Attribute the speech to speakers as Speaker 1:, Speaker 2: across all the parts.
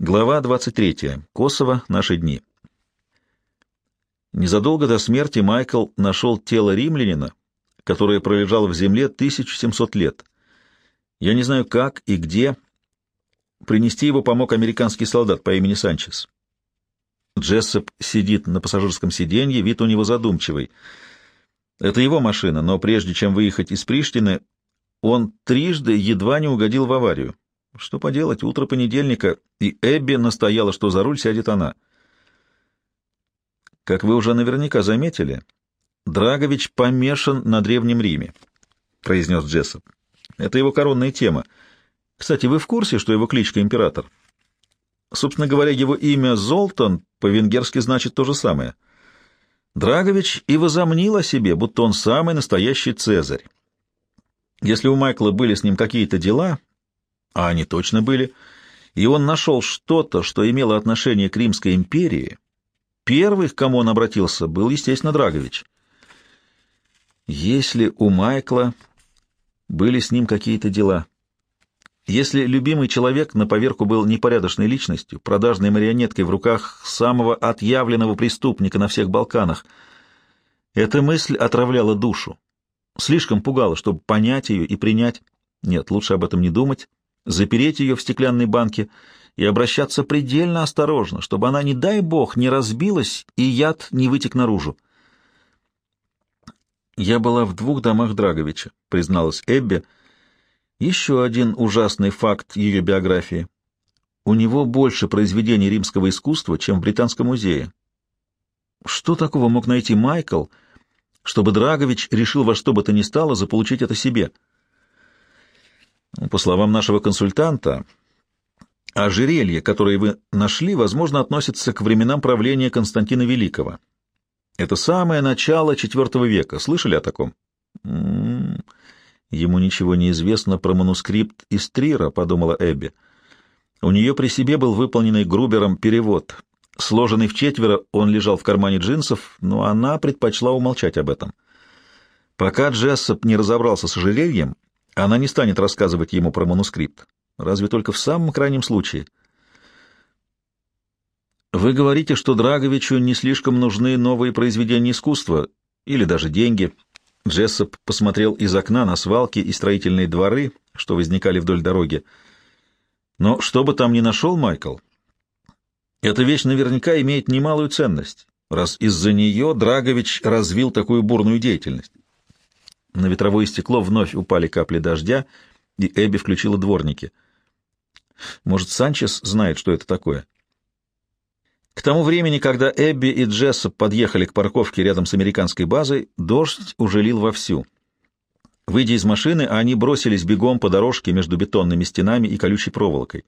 Speaker 1: Глава 23. Косово. Наши дни. Незадолго до смерти Майкл нашел тело римлянина, которое пролежало в земле 1700 лет. Я не знаю, как и где. Принести его помог американский солдат по имени Санчес. Джессоп сидит на пассажирском сиденье, вид у него задумчивый. Это его машина, но прежде чем выехать из Приштины, он трижды едва не угодил в аварию. Что поделать, утро понедельника, и Эбби настояла, что за руль сядет она. Как вы уже наверняка заметили, Драгович помешан на Древнем Риме, — произнес Джессоп. Это его коронная тема. Кстати, вы в курсе, что его кличка император? Собственно говоря, его имя Золтан по-венгерски значит то же самое. Драгович и возомнил о себе, будто он самый настоящий Цезарь. Если у Майкла были с ним какие-то дела, а они точно были, и он нашел что-то, что имело отношение к Римской империи, первый, к кому он обратился, был, естественно, Драгович. Если у Майкла были с ним какие-то дела, если любимый человек на поверку был непорядочной личностью, продажной марионеткой в руках самого отъявленного преступника на всех Балканах, эта мысль отравляла душу, слишком пугала, чтобы понять ее и принять. Нет, лучше об этом не думать, запереть ее в стеклянной банке и обращаться предельно осторожно, чтобы она, не дай бог, не разбилась и яд не вытек наружу. «Я была в двух домах Драговича», — призналась Эбби. «Еще один ужасный факт ее биографии. У него больше произведений римского искусства, чем в Британском музее. Что такого мог найти Майкл, чтобы Драгович решил во что бы то ни стало заполучить это себе?» По словам нашего консультанта, ожерелье, которое вы нашли, возможно, относится к временам правления Константина Великого. Это самое начало IV века. Слышали о таком? М -м -м. Ему ничего не известно про манускрипт из Трира, подумала Эбби. У нее при себе был выполненный Грубером перевод. Сложенный в четверо, он лежал в кармане джинсов, но она предпочла умолчать об этом. Пока Джессоп не разобрался с ожерельем, она не станет рассказывать ему про манускрипт. Разве только в самом крайнем случае. Вы говорите, что Драговичу не слишком нужны новые произведения искусства или даже деньги. Джессоп посмотрел из окна на свалки и строительные дворы, что возникали вдоль дороги. Но что бы там ни нашел Майкл, эта вещь наверняка имеет немалую ценность, раз из-за нее Драгович развил такую бурную деятельность. На ветровое стекло вновь упали капли дождя, и Эбби включила дворники. Может, Санчес знает, что это такое? К тому времени, когда Эбби и Джессоп подъехали к парковке рядом с американской базой, дождь уже лил вовсю. Выйдя из машины, они бросились бегом по дорожке между бетонными стенами и колючей проволокой.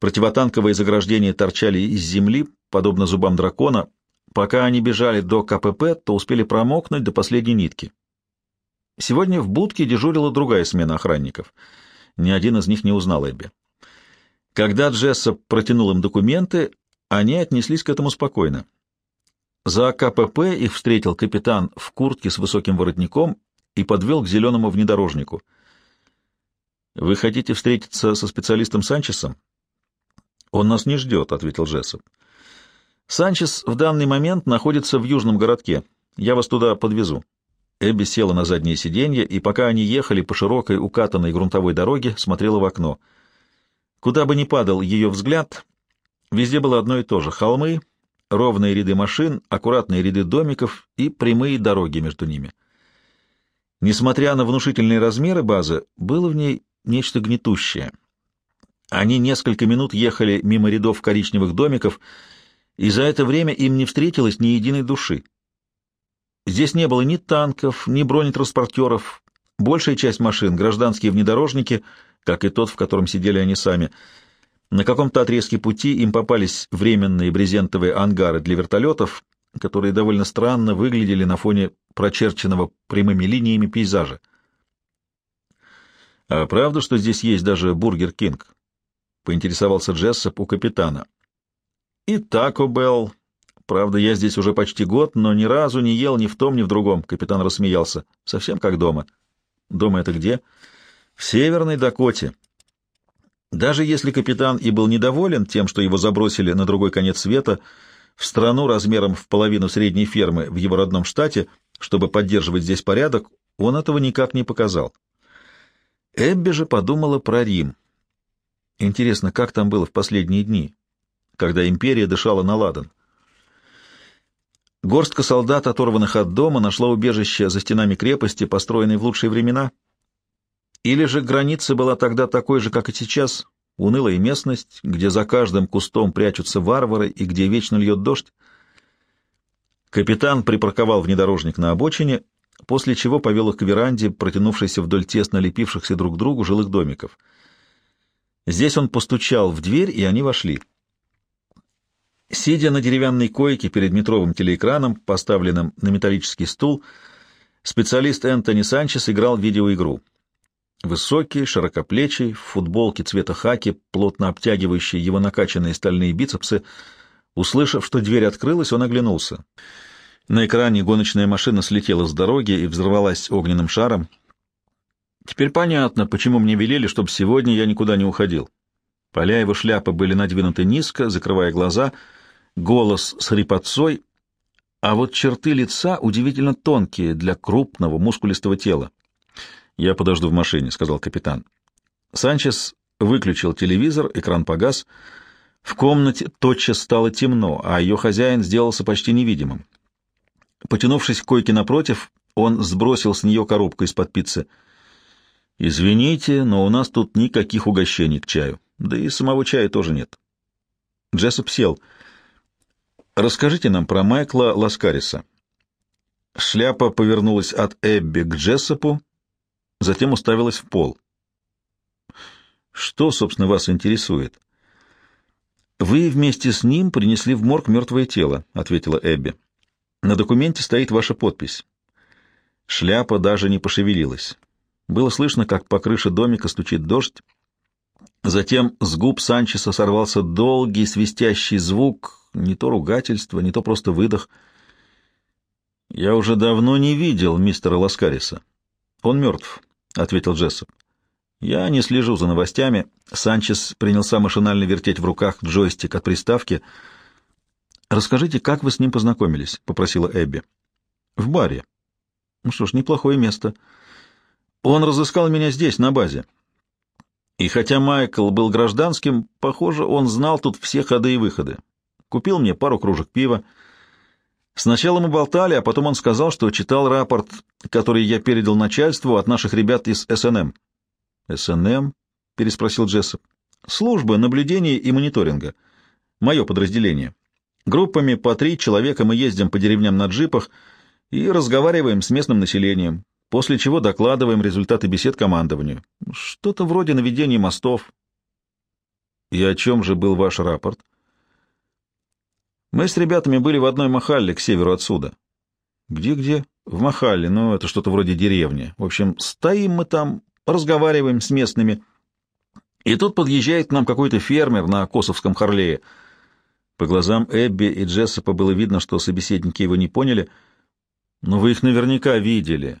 Speaker 1: Противотанковые заграждения торчали из земли, подобно зубам дракона. Пока они бежали до КПП, то успели промокнуть до последней нитки. Сегодня в будке дежурила другая смена охранников. Ни один из них не узнал Эбби. Когда Джессоп протянул им документы, они отнеслись к этому спокойно. За КПП их встретил капитан в куртке с высоким воротником и подвел к зеленому внедорожнику. «Вы хотите встретиться со специалистом Санчесом?» «Он нас не ждет», — ответил Джессоп. «Санчес в данный момент находится в южном городке. Я вас туда подвезу». Эбби села на заднее сиденье, и пока они ехали по широкой укатанной грунтовой дороге, смотрела в окно. Куда бы ни падал ее взгляд, везде было одно и то же — холмы, ровные ряды машин, аккуратные ряды домиков и прямые дороги между ними. Несмотря на внушительные размеры базы, было в ней нечто гнетущее. Они несколько минут ехали мимо рядов коричневых домиков, и за это время им не встретилось ни единой души. Здесь не было ни танков, ни бронетранспортеров. Большая часть машин — гражданские внедорожники, как и тот, в котором сидели они сами. На каком-то отрезке пути им попались временные брезентовые ангары для вертолетов, которые довольно странно выглядели на фоне прочерченного прямыми линиями пейзажа. «А правда, что здесь есть даже Бургер Кинг?» — поинтересовался Джессоп у капитана. «И Тако Белл, Правда, я здесь уже почти год, но ни разу не ел ни в том, ни в другом. Капитан рассмеялся. Совсем как дома. Дома это где? В Северной Дакоте. Даже если капитан и был недоволен тем, что его забросили на другой конец света, в страну размером в половину средней фермы в его родном штате, чтобы поддерживать здесь порядок, он этого никак не показал. Эбби же подумала про Рим. Интересно, как там было в последние дни, когда империя дышала на ладан? Горстка солдат, оторванных от дома, нашла убежище за стенами крепости, построенной в лучшие времена. Или же граница была тогда такой же, как и сейчас, унылая местность, где за каждым кустом прячутся варвары и где вечно льет дождь. Капитан припарковал внедорожник на обочине, после чего повел их к веранде, протянувшейся вдоль тесно лепившихся друг к другу жилых домиков. Здесь он постучал в дверь, и они вошли. Сидя на деревянной койке перед метровым телеэкраном, поставленным на металлический стул, специалист Энтони Санчес играл видеоигру. Высокий, широкоплечий, в футболке цвета хаки, плотно обтягивающий его накачанные стальные бицепсы, услышав, что дверь открылась, он оглянулся. На экране гоночная машина слетела с дороги и взорвалась огненным шаром. Теперь понятно, почему мне велели, чтобы сегодня я никуда не уходил. Поля его шляпы были надвинуты низко, закрывая глаза — голос с хрипотцой, а вот черты лица удивительно тонкие для крупного мускулистого тела. «Я подожду в машине», — сказал капитан. Санчес выключил телевизор, экран погас. В комнате тотчас стало темно, а ее хозяин сделался почти невидимым. Потянувшись к койке напротив, он сбросил с нее коробку из-под пиццы. «Извините, но у нас тут никаких угощений к чаю. Да и самого чая тоже нет». Джессоп сел — Расскажите нам про Майкла Ласкариса. Шляпа повернулась от Эбби к Джессопу, затем уставилась в пол. Что, собственно, вас интересует? Вы вместе с ним принесли в морг мертвое тело, ответила Эбби. На документе стоит ваша подпись. Шляпа даже не пошевелилась. Было слышно, как по крыше домика стучит дождь. Затем с губ Санчеса сорвался долгий свистящий звук, не то ругательство, не то просто выдох. «Я уже давно не видел мистера Ласкариса. Он мертв», — ответил Джессоп. «Я не слежу за новостями». Санчес принялся машинально вертеть в руках джойстик от приставки. «Расскажите, как вы с ним познакомились?» — попросила Эбби. «В баре». «Ну что ж, неплохое место. Он разыскал меня здесь, на базе». И хотя Майкл был гражданским, похоже, он знал тут все ходы и выходы. Купил мне пару кружек пива. Сначала мы болтали, а потом он сказал, что читал рапорт, который я передал начальству от наших ребят из СНМ. «СНМ?» — переспросил Джессоп. «Служба наблюдения и мониторинга. Мое подразделение. Группами по три человека мы ездим по деревням на джипах и разговариваем с местным населением, после чего докладываем результаты бесед командованию. Что-то вроде наведения мостов». «И о чем же был ваш рапорт?» Мы с ребятами были в одной махалле к северу отсюда. Где-где? В махалле, ну, это что-то вроде деревни. В общем, стоим мы там, разговариваем с местными. И тут подъезжает к нам какой-то фермер на Косовском Харлее. По глазам Эбби и Джессопа было видно, что собеседники его не поняли. Но вы их наверняка видели.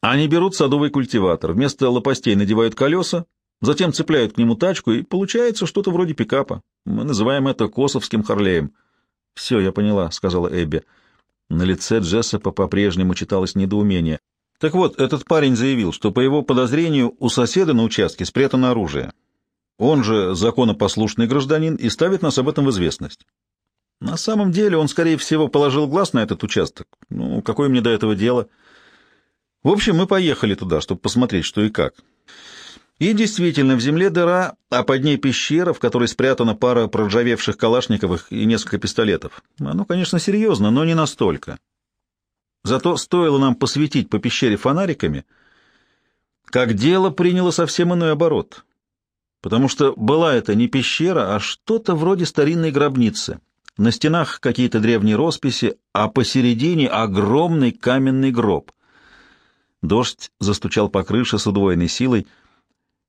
Speaker 1: Они берут садовый культиватор, вместо лопастей надевают колеса, затем цепляют к нему тачку, и получается что-то вроде пикапа. Мы называем это Косовским Харлеем. «Все, я поняла», — сказала Эбби. На лице Джессопа по-прежнему читалось недоумение. Так вот, этот парень заявил, что по его подозрению у соседа на участке спрятано оружие. Он же законопослушный гражданин и ставит нас об этом в известность. На самом деле он, скорее всего, положил глаз на этот участок. Ну, какое мне до этого дело? В общем, мы поехали туда, чтобы посмотреть, что и как. И действительно, в земле дыра, а под ней пещера, в которой спрятана пара проржавевших калашниковых и несколько пистолетов. Оно, конечно, серьезно, но не настолько. Зато стоило нам посветить по пещере фонариками, как дело приняло совсем иной оборот. Потому что была это не пещера, а что-то вроде старинной гробницы. На стенах какие-то древние росписи, а посередине огромный каменный гроб. Дождь застучал по крыше с удвоенной силой —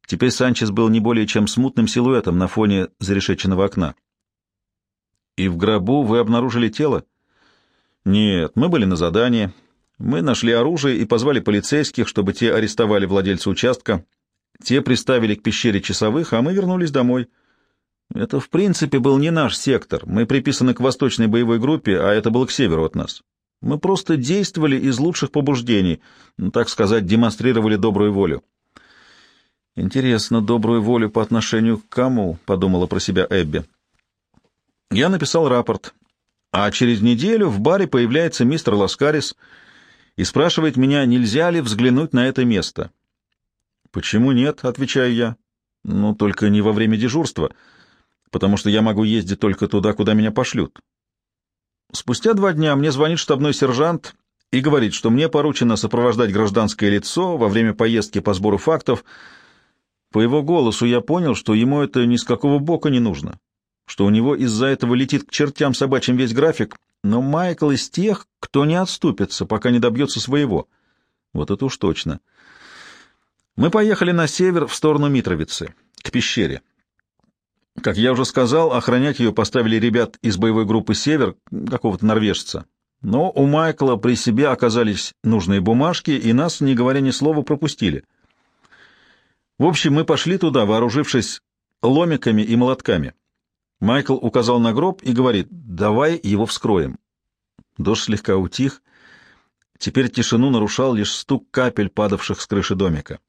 Speaker 1: Теперь Санчес был не более чем смутным силуэтом на фоне зарешеченного окна. «И в гробу вы обнаружили тело?» «Нет, мы были на задании. Мы нашли оружие и позвали полицейских, чтобы те арестовали владельца участка. Те приставили к пещере часовых, а мы вернулись домой. Это, в принципе, был не наш сектор. Мы приписаны к восточной боевой группе, а это было к северу от нас. Мы просто действовали из лучших побуждений, ну, так сказать, демонстрировали добрую волю. «Интересно, добрую волю по отношению к кому?» — подумала про себя Эбби. Я написал рапорт, а через неделю в баре появляется мистер Ласкарис и спрашивает меня, нельзя ли взглянуть на это место. «Почему нет?» — отвечаю я. «Ну, только не во время дежурства, потому что я могу ездить только туда, куда меня пошлют». Спустя два дня мне звонит штабной сержант и говорит, что мне поручено сопровождать гражданское лицо во время поездки по сбору фактов. По его голосу я понял, что ему это ни с какого бока не нужно что у него из-за этого летит к чертям собачьим весь график, но Майкл из тех, кто не отступится, пока не добьется своего. Вот это уж точно. Мы поехали на север в сторону Митровицы, к пещере. Как я уже сказал, охранять ее поставили ребят из боевой группы «Север», какого-то норвежца. Но у Майкла при себе оказались нужные бумажки, и нас, не говоря ни слова, пропустили. В общем, мы пошли туда, вооружившись ломиками и молотками. Майкл указал на гроб и говорит, давай его вскроем. Дождь слегка утих. Теперь тишину нарушал лишь стук капель, падавших с крыши домика.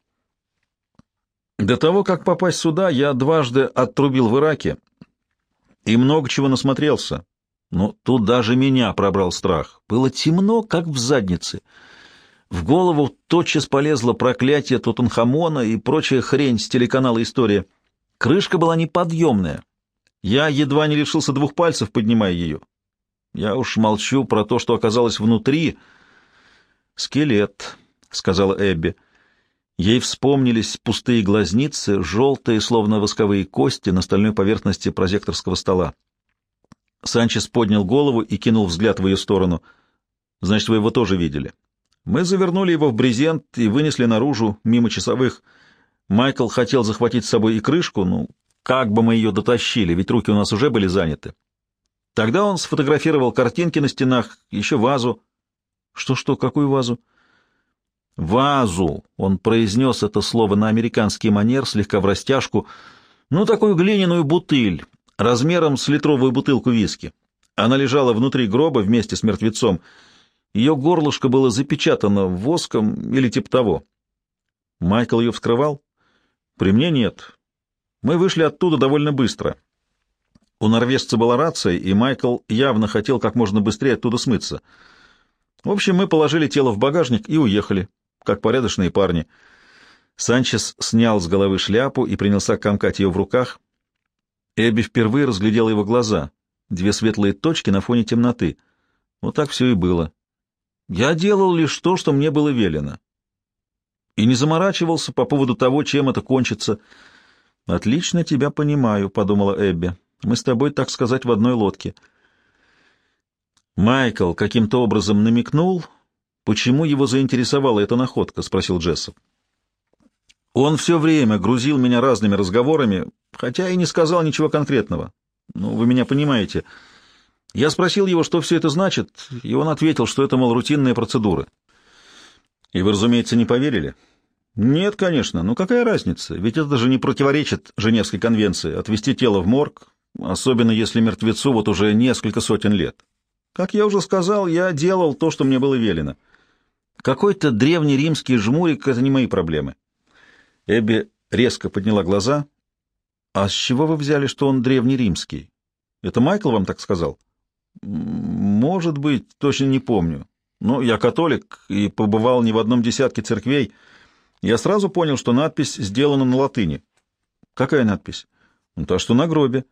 Speaker 1: До того, как попасть сюда, я дважды отрубил в Ираке и много чего насмотрелся. Но тут даже меня пробрал страх. Было темно, как в заднице. В голову тотчас полезло проклятие Тутанхамона и прочая хрень с телеканала «История». Крышка была неподъемная. Я едва не лишился двух пальцев, поднимая ее. Я уж молчу про то, что оказалось внутри. «Скелет», — сказала Эбби. Ей вспомнились пустые глазницы, желтые, словно восковые кости, на стальной поверхности прозекторского стола. Санчес поднял голову и кинул взгляд в ее сторону. «Значит, вы его тоже видели?» Мы завернули его в брезент и вынесли наружу, мимо часовых. Майкл хотел захватить с собой и крышку, ну, как бы мы ее дотащили, ведь руки у нас уже были заняты. Тогда он сфотографировал картинки на стенах, еще вазу. Что-что, какую вазу? Вазу. Он произнес это слово на американский манер, слегка в растяжку. Ну, такую глиняную бутыль, размером с литровую бутылку виски. Она лежала внутри гроба вместе с мертвецом. Ее горлышко было запечатано воском или типа того. Майкл ее вскрывал? При мне нет. Мы вышли оттуда довольно быстро. У норвежца была рация, и Майкл явно хотел как можно быстрее оттуда смыться. В общем, мы положили тело в багажник и уехали, как порядочные парни. Санчес снял с головы шляпу и принялся комкать ее в руках. Эбби впервые разглядела его глаза, две светлые точки на фоне темноты. Вот так все и было. Я делал лишь то, что мне было велено. И не заморачивался по поводу того, чем это кончится — «Отлично тебя понимаю», — подумала Эбби. «Мы с тобой, так сказать, в одной лодке». Майкл каким-то образом намекнул, почему его заинтересовала эта находка, — спросил Джессоп. Он все время грузил меня разными разговорами, хотя и не сказал ничего конкретного. Ну, вы меня понимаете. Я спросил его, что все это значит, и он ответил, что это, мол, рутинная процедура. И вы, разумеется, не поверили? — нет, конечно. Ну какая разница? Ведь это же не противоречит Женевской конвенции отвезти тело в морг, особенно если мертвецу вот уже несколько сотен лет. Как я уже сказал, я делал то, что мне было велено. Какой-то древний римский жмурик — это не мои проблемы. Эбби резко подняла глаза. «А с чего вы взяли, что он древний римский? Это Майкл вам так сказал?» «Может быть, точно не помню. Но я католик и побывал не в одном десятке церквей». Я сразу понял, что надпись сделана на латыни. Какая надпись? Ну, та, что на гробе.